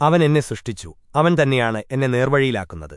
അവൻ എന്നെ സൃഷ്ടിച്ചു. അവൻ തന്നെയാണ് എന്നെ നേർവഴിയിലാക്കുന്നത്.